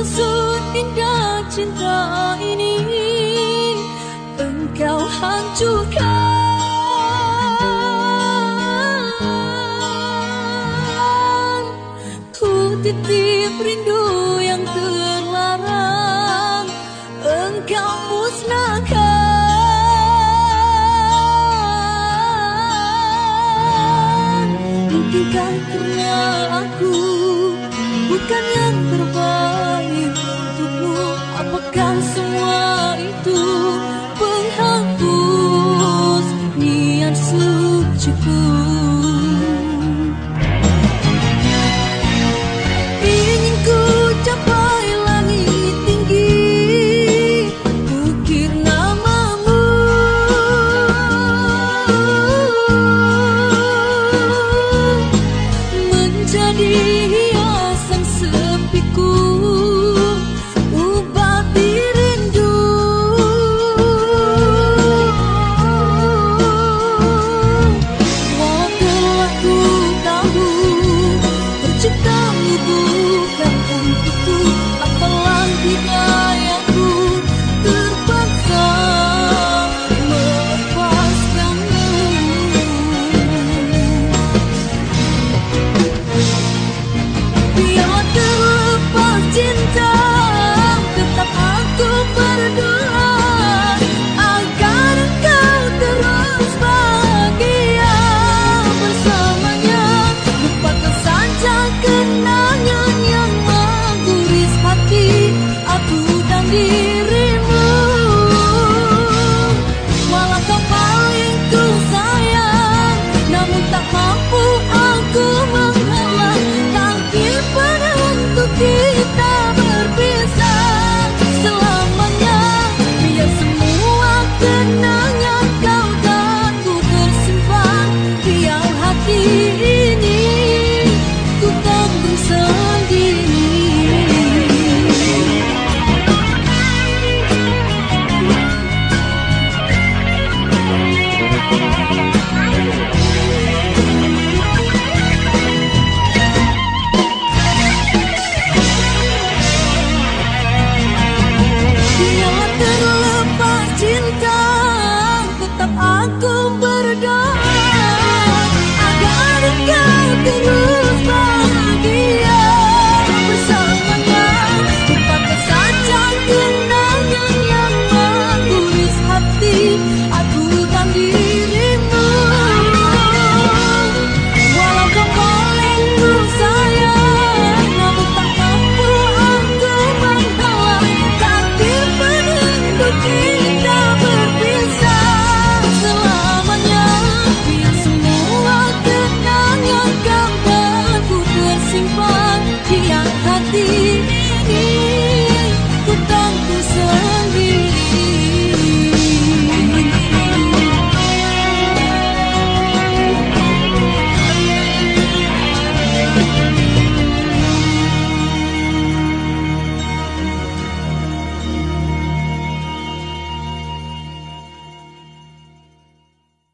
susun indah cinta ini. Engkau hancurkan. Titip rindu yang terlarang. Engkau musnahkan. Mungkinkah karena aku bukannya